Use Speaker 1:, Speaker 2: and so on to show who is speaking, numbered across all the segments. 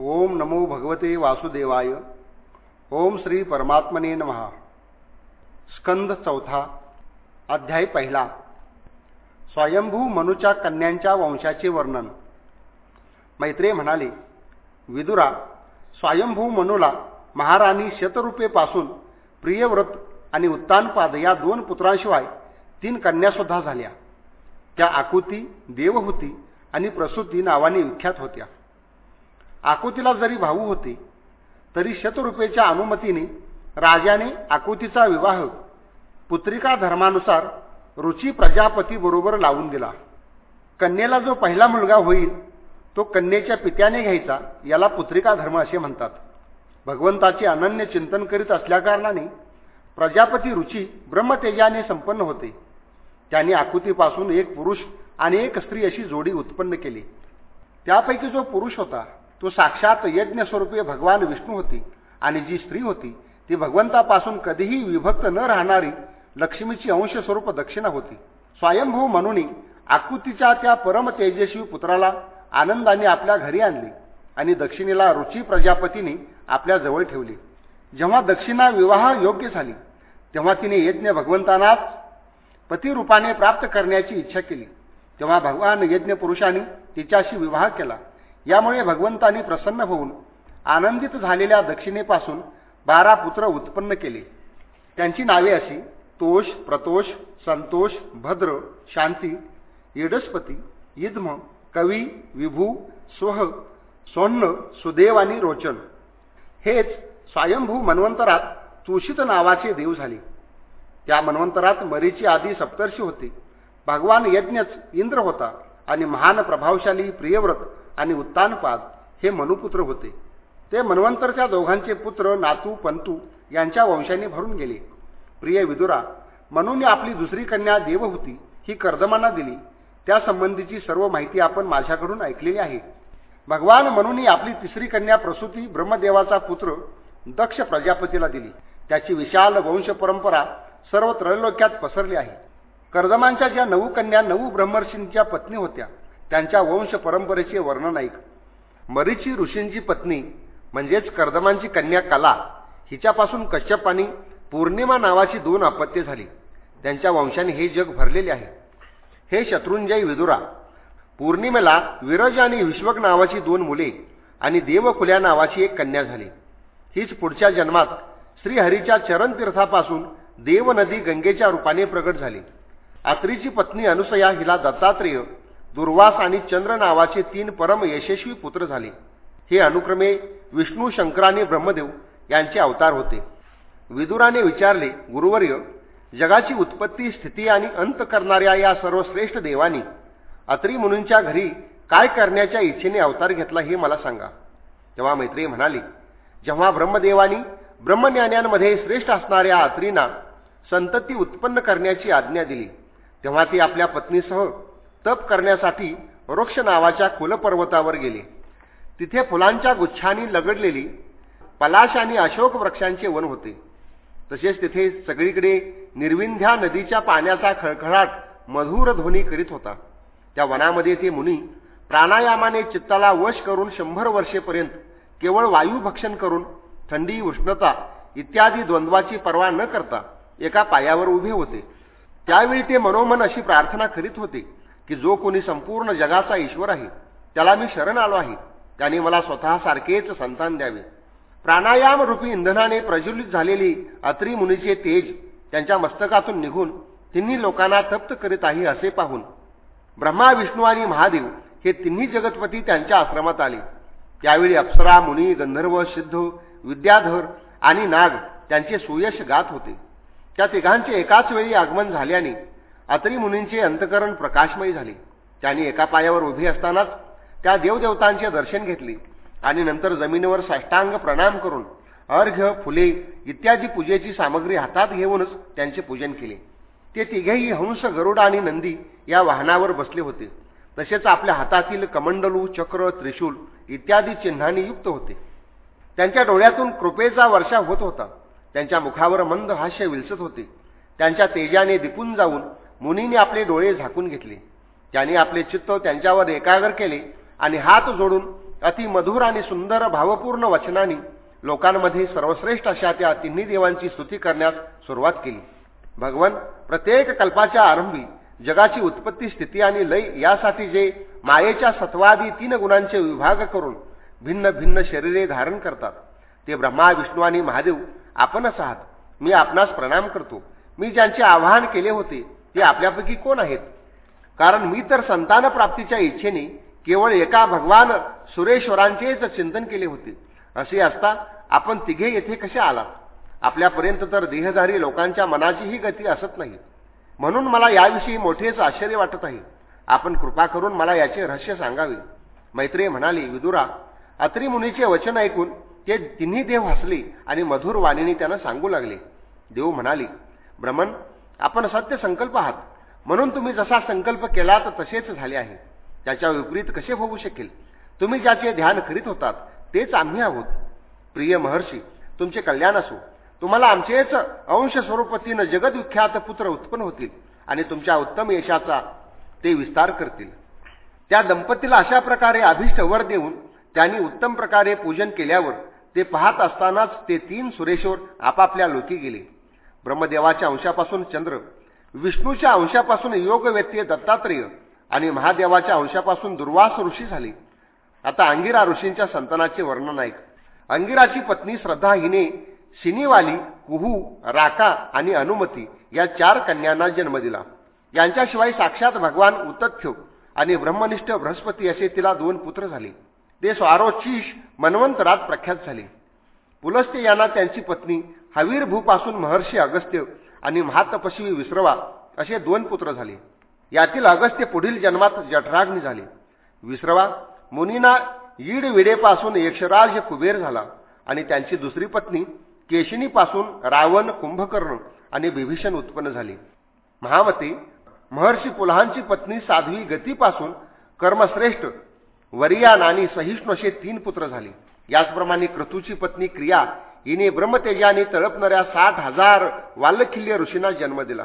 Speaker 1: ओम नमो भगवते वासुदेवाय. ओम श्री परमात्मने नमहा स्कंद चौथा अध्याय पहिला. स्वयंभू मनुच्या कन्यांच्या वंशाचे वर्णन. मैत्रे म्हणाले विदुरा स्वयंभू मनुला महाराणी शतरूपेपासून प्रियव्रत आणि उत्तानपाद या दोन पुत्रांशिवाय तीन कन्यासुद्धा झाल्या. त्या आकुती देवहूती आणि प्रसूती नावाने विख्यात होत्या. आकुतीला जरी भाऊ होते तरी शतरुपेच्या अनुमतीने राजाने आकुतीचा विवाह पुत्रिका धर्मानुसार रुची प्रजापतीबरोबर लावून दिला. कन्येला जो पहिला मुलगा होईल तो कन्येच्या पित्याने घ्यायचा याला पुत्रिका धर्म असे म्हणतात. भगवंताचे अनन्य चिंतन करीत असल्याकारणाने प्रजापती रुची ब्रह्मतेजाने संपन्न होते. त्यांनी आकृतीपासून एक पुरुष आणि एक स्त्री अशी जोडी उत्पन्न केली. त्यापैकी जो पुरुष होता तो साक्षात यज्ञ स्वरूपी भगवान विष्णू होती आणि जी स्त्री होती ती भगवंतापासून कधीही विभक्त न राहणारी लक्ष्मीची अंशस्वरूप दक्षिणा होती. स्वयंभू म्हणून आकृतीच्या त्या परमतेजस्वी पुत्राला आनंदाने आपल्या घरी आणले आणि दक्षिणेला रुची प्रजापतीने आपल्या जवळ ठेवली. जेव्हा दक्षिणा विवाह योग्य झाली तेव्हा तिने यज्ञ भगवंतांनाच पतिरूपाने प्राप्त करण्याची इच्छा केली. तेव्हा भगवान यज्ञ पुरुषांनी तिच्याशी विवाह केला. यामुळे भगवंतांनी प्रसन्न होऊन आनंदित झालेल्या दक्षिणेपासून बारा पुत्र उत्पन्न केले. त्यांची नावे अशी तोष प्रतोष संतोष भद्र शांती यडस्पती इद्म कवी विभू स्वह सोन्न सुदेव आणि रोचन. हेच स्वयंभू मन्वंतरात तुषित नावाचे देव झाले. त्या मन्वंतरात मरीची आदी सप्तर्षी होते. भगवान यज्ञच इंद्र होता आणि महान प्रभावशाली प्रियव्रत आणि उत्तानपाद हे मनुपुत्र होते. ते मन्वंतरच्या दोघांचे पुत्र नातू पंतू यांच्या वंशाने भरून गेले. प्रिय विदुरा म्हणून आपली दुसरी कन्या देवहूती ही कर्दमांना दिली. त्यासंबंधीची सर्व माहिती आपण माझ्याकडून ऐकलेली आहे. भगवान म्हणून आपली तिसरी कन्या प्रसूती ब्रह्मदेवाचा पुत्र दक्ष प्रजापतीला दिली. त्याची विशाल वंश परंपरा सर्व त्रैलोक्यात पसरली आहे. कर्दमांच्या ज्या नऊ कन्या नऊ ब्रह्मर्षींच्या पत्नी होत्या त्यांच्या वंश परंपरेचे वर्णन ऐक मरीची ऋषींची पत्नी म्हणजेच कर्दमांची कन्या कला हिच्यापासून कश्यप आणि पौर्णिमा नावाची दोन अपत्ये झाली. त्यांच्या वंशाने हे जग भरलेले आहे. हे शत्रुंजय विदुरा पौर्णिमेला विरज आणि विश्वक नावाची दोन मुले आणि देवकुल्या नावाची एक कन्या झाली. हीच पुढच्या जन्मात श्रीहरीच्या चरणतीर्थापासून देवनदी गंगेच्या रूपाने प्रगट झाली. आत्रीची पत्नी अनुसया हिला दत्तात्रेय दुर्वास आणि चंद्र नावाचे तीन परम यशस्वी पुत्र झाले. हे अनुक्रमे विष्णू शंकर आणि ब्रह्मदेव यांचे अवतार होते. विदुराने विचारले गुरुवर्य जगाची उत्पत्ती स्थिती आणि अंत करणाऱ्या या सर्व श्रेष्ठ देवानी अत्री मुनींच्या घरी काय करण्याच्या इच्छेने अवतार घेतला हे मला सांगा. तेव्हा मैत्री म्हणाली जेव्हा ब्रह्मदेवानी ब्रह्मज्ञान्यांमध्ये श्रेष्ठ असणाऱ्या अत्रींना संतती उत्पन्न करण्याची आज्ञा दिली तेव्हा ती आपल्या पत्नीसह तप करण्यासाठी वृक्ष नावाच्या कुलपर्वतावर गेले. तिथे फुलांच्या गुच्छांनी लगडलेली पलाश आणि अशोक वृक्षांचे वन होते. तसेच तिथे सगळीकडे निर्विंध्या नदीच्या पाण्याचा खळखळाट मधुर ध्वनी करीत होता. त्या वनामध्ये ते मुनी प्राणायामाने चित्ताला वश करून शंभर वर्षेपर्यंत केवळ वायुभक्षण करून थंडी उष्णता इत्यादी द्वंद्वाची पर्वा न करता एका पायावर उभे होते. त्यावेळी ते मनोमन अशी प्रार्थना करीत होते. की जो कोणी संपूर्ण जगाचा ईश्वर आहे त्याला मी शरण आलो आहे. त्याने मला स्वतःसारखेच संतान द्यावे. प्राणायाम रूपी इंधनाने प्रज्वलित झालेली अत्री मुनीचे तेज त्यांच्या मस्तकातून निघून तिन्ही लोकांना तप्त करीत आहे असे पाहून ब्रह्मा विष्णू आणि महादेव हे तिन्ही जगतपती त्यांच्या आश्रमात आले. त्यावेळी अप्सरा मुनी गंधर्व सिद्ध विद्याधर आणि नाग त्यांचे सुयश गात होते. त्या तिघांचे एकाच वेळी आगमन झाल्याने अत्री मुनींचे अंतकरण प्रकाशमयी झाले. त्यांनी एका पायावर उभी असतानाच त्या देवदेवतांचे दर्शन घेतले आणि नंतर जमिनीवर साष्टांग प्रणाम करून अर्घ्य फुले इत्यादी पूजेची सामग्री हातात घेऊनच त्यांचे पूजन केले. ते तिघेही हंस गरुड आणि नंदी या वाहनावर बसले होते. तसेच आपल्या हातातील कमंडलू चक्र त्रिशूल इत्यादी चिन्हांनी युक्त होते. त्यांच्या डोळ्यातून कृपेचा वर्षा होत होता. त्यांच्या मुखावर मंद हास्य विलसत होते. त्यांच्या तेजाने दिपून जाऊन मुनीने आपले डोळे झाकून घेतले. त्यांनी आपले चित्त त्यांच्यावर एकाग्र केले आणि हात जोडून अति मधुर आणि सुंदर भावपूर्ण वचनानी लोकांमध्ये सर्वश्रेष्ठ अशा त्या तिन्ही देवांची स्तुती करण्यास सुरुवात केली. भगवान प्रत्येक कल्पाच्या आरंभी जगाची उत्पत्ती स्थिती आणि लय यासाठी जे मायेच्या सत्वादी तीन गुणांचे विभाग करून भिन्न भिन्न शरीरे धारण करतात ते ब्रह्मा विष्णू आणि महादेव आपणच आहात. मी आपणास प्रणाम करतो. मी ज्यांचे आवाहन केले होते ते आपल्यापैकी कोण आहेत? कारण मी तर संतान प्राप्तीच्या इच्छेने केवळ एका भगवान सुरेश्वरांचेच चिंतन केले होते. असे असता आपण तिघे येथे कसे आलात? आपल्यापर्यंत तर देहधारी लोकांच्या मनाचीही गती असत नाही. म्हणून मला याविषयी मोठेच आश्चर्य वाटत आहे. आपण कृपा करून मला याचे रहस्य सांगावे. मैत्रिय म्हणाली विदुरा अत्रिमुनीचे वचन ऐकून ते तिन्ही देव हसले आणि मधुर वाणीने त्यांना सांगू लागले. देव म्हणाली भ्रमण आपण सत्य संकल्प आहात. म्हणून तुम्ही जसा संकल्प केला तर तसेच झाले आहे. त्याच्या विपरीत कसे होऊ शकेल? तुम्ही ज्याचे ध्यान करीत होतात तेच आम्ही आहोत. प्रिय महर्षी तुमचे कल्याण असो. तुम्हाला आमचेच अंश स्वरूपतीनं जगदविख्यात पुत्र उत्पन्न होतील आणि तुमच्या उत्तम यशाचा ते विस्तार करतील. त्या दंपतीला अशा प्रकारे अभिष्ट वर देऊन त्यांनी उत्तम प्रकारे पूजन केल्यावर ते पाहत असतानाच ते तीन सुरेश्वर आपापल्या लोकी गेले. ब्रह्मदेवाच्या अंशापासून चंद्र विष्णूच्या अंशापासून योग व्यक्ती दत्तात्रेय आणि महादेवाच्या अंशापासून दुर्वास ऋषी झाली. आता अंगिरा ऋषींच्या संतानाचे वर्णन ऐक. अंगिराची पत्नी श्रद्धा हिने शिनीवाली कुहू राका आणि अनुमती या चार कन्यांना जन्म दिला. यांच्याशिवाय साक्षात भगवान उतथ्यो आणि ब्रह्मनिष्ठ बृहस्पती असे तिला दोन पुत्र झाले. ते स्वारोचिश मनवंतरात प्रख्यात झाले. पुलस्ते यांना त्यांची पत्नी हवीर भूपासून महर्षी अगस्त्य आणि महातपस्वी विश्रवा असे दोन पुत्र झाले. यातील अगस्त्य पुढील जन्मात जठराग्नी झाले. विश्रवा मुनीना ईडविडेपासून यक्षराज कुबेर झाला आणि त्यांची दुसरी पत्नी केशिनीपासून रावण कुंभकर्ण आणि विभीषण उत्पन्न झाले. महामती महर्षी पुलहांची पत्नी साध्वी गतीपासून कर्मश्रेष्ठ वरियान आणि सहिष्णू असे तीन पुत्र झाले. याचप्रमाणे क्रतूची पत्नी क्रिया हिने ब्रह्मतेजाने तळपणाऱ्या साठ हजार वाल्लखिल्य ऋषींना जन्म दिला.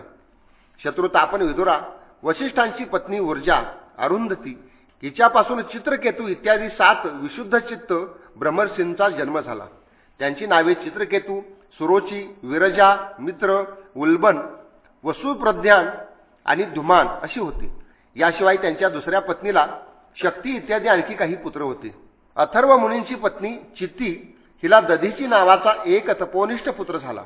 Speaker 1: शत्रुतापन विदुरा वशिष्ठांची पत्नी ऊर्जा अरुंधती हिच्यापासून चित्रकेतू इत्यादी सात विशुद्ध चित्त ब्रह्मर्षींचा जन्म झाला. त्यांची नावे चित्रकेतू सुरोची विरजा मित्र उल्बन वसुप्रज्ञान आणि धुमान अशी होती. याशिवाय त्यांच्या दुसऱ्या पत्नीला शक्ती इत्यादी आणखी काही पुत्र होते. अथर्व मुनींची पत्नी चित्ती तिला दधीची नावाचा एक तपोनिष्ठ पुत्र झाला.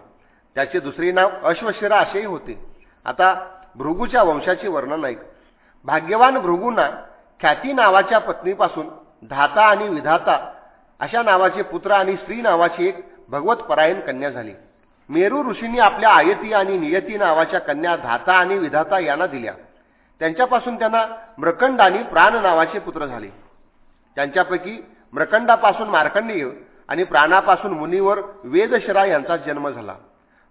Speaker 1: त्याचे दुसरे नाव अश्वशिरा असेही होते. आता भृगूच्या वंशाचे वर्णन ऐक. भाग्यवान भृगूंना ख्याती नावाच्या पत्नीपासून धाता आणि विधाता अशा नावाचे पुत्र आणि स्त्री नावाची एक भगवत परायण कन्या झाली. मेरू ऋषींनी आपल्या आयती आणि नियती नावाच्या कन्या धाता आणि विधाता यांना दिल्या. त्यांच्यापासून त्यांना मृकंड आणि प्राण नावाचे पुत्र झाले. त्यांच्यापैकी मृकंडापासून मार्कंडेय आणि प्राणापासून मुनीवर वेदशरा यांचा जन्म झाला.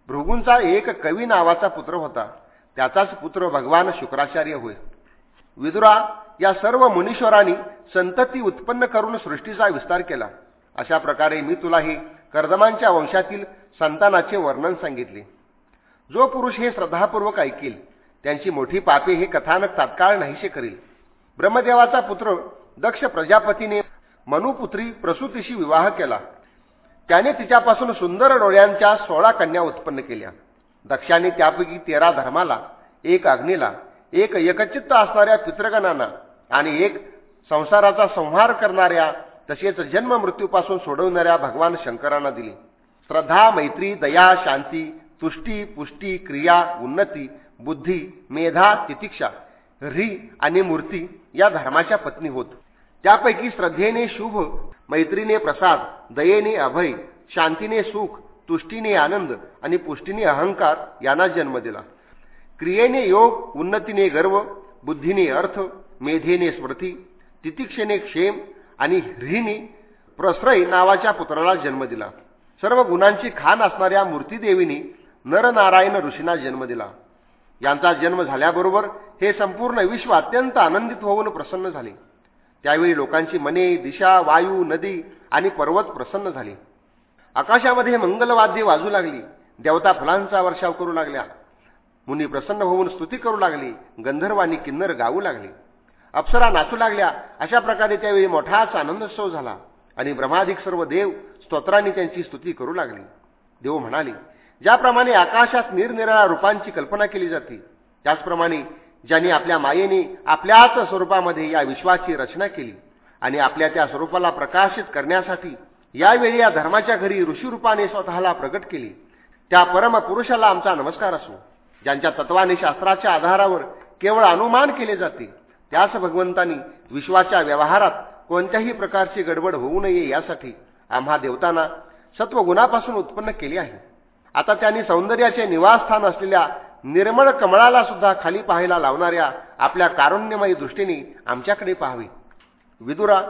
Speaker 1: भृगूंचा एक कवी नावाचा पुत्र होता. त्याचाच पुत्र भगवान शुक्राचार्य होय. विदुरा या सर्व मुनीश्वरांनी संतती उत्पन्न करून सृष्टीचा विस्तार केला. अशा प्रकारे मी तुलाही कर्दमांच्या वंशातील संतानाचे वर्णन सांगितले. जो पुरुष हे श्रद्धापूर्वक ऐकील त्यांची मोठी पापे हे कथानक तात्काळ नाहीसे करील. ब्रह्मदेवाचा पुत्र दक्ष प्रजापतीने मनुपुत्री प्रसूतीशी विवाह केला. त्याने तिच्यापासून सुंदर डोळ्यांच्या सोळा कन्या उत्पन्न केल्या. दक्षाने त्यापैकी तेरा धर्माला एक अग्नीला एक एकचित्त असणाऱ्या पितृगणांना आणि एक संसाराचा संहार करणाऱ्या तसेच जन्म मृत्यूपासून सोडवणाऱ्या भगवान शंकरांना दिली. श्रद्धा मैत्री दया शांती तुष्टी पुष्टी क्रिया उन्नती बुद्धी मेधा तितिक्षा ह्री आणि मूर्ती या धर्माच्या पत्नी होत. त्यापैकी श्रद्धेने शुभ मैत्रीने प्रसाद दयेने अभय शांतीने सुख तुष्टीने आनंद आणि पुष्टीने अहंकार यांना जन्म दिला. क्रियेने योग उन्नतीने गर्व बुद्धीने अर्थ मेधेने स्मृती तितिक्षेने क्षेम आणि ह्रीनी प्रश्रय नावाच्या पुत्राला जन्म दिला. सर्व गुणांची खान असणाऱ्या मूर्तीदेवीने नरनारायण ऋषींना जन्म दिला. यांचा जन्म झाल्याबरोबर हे संपूर्ण विश्व अत्यंत आनंदित होऊन प्रसन्न झाले. त्यावेळी लोकांची मने दिशा वायू नदी आणि पर्वत प्रसन्न झाले. आकाशामध्ये मंगलवाद्ये वाजू लागली. देवता फुलांचा वर्षाव करू लागल्या. मुनी प्रसन्न होऊन स्तुती करू लागली. गंधर्वांनी किन्नर गाऊ लागले. अप्सरा नाचू लागल्या. अशा प्रकारे त्यावेळी मोठाच आनंदोत्सव झाला आणि ब्रह्माधिक सर्व देव स्तोत्रांनी त्यांची स्तुती करू लागली. देव म्हणाले ज्याप्रमाणे आकाशात निरनिराळ्या रूपांची कल्पना केली जाते त्याचप्रमाणे ज्यांनी आपल्या मायेने आपल्याच स्वरूपामध्ये या विश्वाची रचना केली आणि आपल्या त्या स्वरूपाला प्रकाशित करण्यासाठी यावेळी या धर्माच्या घरी ऋषीरूपाने स्वतःला प्रकट केली. त्या परमपुरुषाला आमचा नमस्कार असो ज्यांच्या तत्वाने शास्त्राच्या आधारावर केवळ अनुमान केले जाते त्याच भगवंतांनी विश्वाच्या व्यवहारात कोणत्याही प्रकारची गडबड होऊ नये यासाठी आम्हा देवतांना सत्वगुणापासून उत्पन्न केले आहे. आता त्यांनी सौंदर्याचे निवासस्थान असलेल्या निर्मळ कमळाला सुद्धा खाली पाहायला लावणाऱ्या आपल्या कारुण्यमयी दृष्टीने आमच्याकडे पाहावे. विदुरा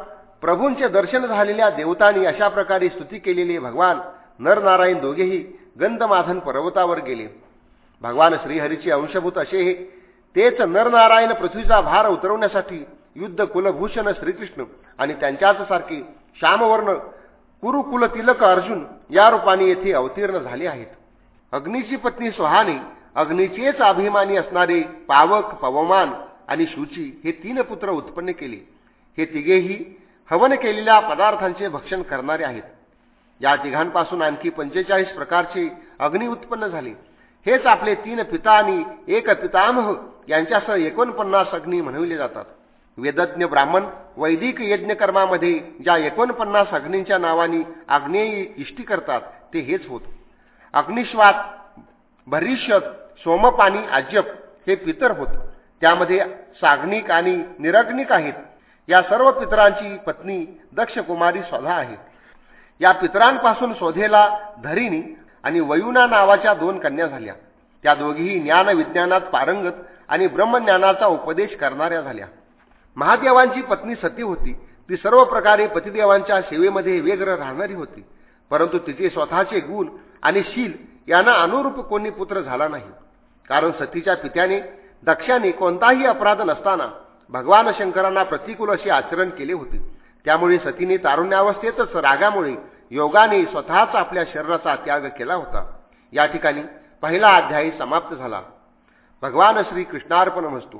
Speaker 1: प्रभूंचे दर्शन झालेल्या देवतांनी अशा प्रकारे स्तुती केलेले भगवान नरनारायण दोघेही गंधमाधन पर्वतावर गेले. भगवान श्रीहरीचे अंशभूत असे हे तेच नरनारायण पृथ्वीचा भार उतरवण्यासाठी युद्ध कुलभूषण श्रीकृष्ण आणि त्यांच्याच सारखे श्यामवर्ण कुरुकुल तिलक अर्जुन या रूपाने येथे अवतीर्ण झाले आहेत. अग्नीची पत्नी सोहाने अग्नीचेच अभिमानी असणारे पावक पवमान आणि शुची हे तीन पुत्र उत्पन्न केले. हे तिघेही हवन केलेल्या पदार्थांचे भक्षण करणारे आहेत. या तिघांपासून आणखी पंचेचाळीस प्रकारचे अग्नी उत्पन्न झाले. हेच आपले तीन पिता आणि एक पितामह यांच्यासह एकोणपन्नास अग्नी म्हणविले जातात. वेदज्ञ ब्राह्मण वैदिक यज्ञकर्मामध्ये ज्या एकोणपन्नास अग्नींच्या नावाने आग्नेयी इष्टी करतात ते हेच होत. अग्निश्वात भरिष्यत सोमपानी आज्यप हे पितर होत. त्यामध्ये साग्निक आणि निरग्निक आहेत. या सर्व पितरांची पत्नी दक्षकुमारी स्वधा आहे या पितरांपासून स्वधेला धरिणी आणि वयुना नावाच्या दोन कन्या झाल्या. त्या दोघीही ज्ञानविज्ञानात पारंगत आणि ब्रह्मज्ञानाचा उपदेश करणाऱ्या झाल्या. महादेवांची पत्नी सती होती. ती सर्व प्रकारे पतिदेवांच्या सेवेमध्ये वेगळं राहणारी होती. परंतु तिचे स्वतःचे गुण आणि शील यांना अनुरूप कोणी पुत्र झाला नाही. कारण सतीच्या पित्याने दक्षाने कोणताही अपराध नसताना भगवान शंकरांना प्रतिकूल असे आचरण केले होते. त्यामुळे सतीने तारुण्यावस्थेतच रागामुळे योगाने स्वतःच आपल्या शरीराचा त्याग केला होता. या ठिकाणी पहिला अध्यायी समाप्त झाला. भगवान श्री कृष्णार्पण वस्तू.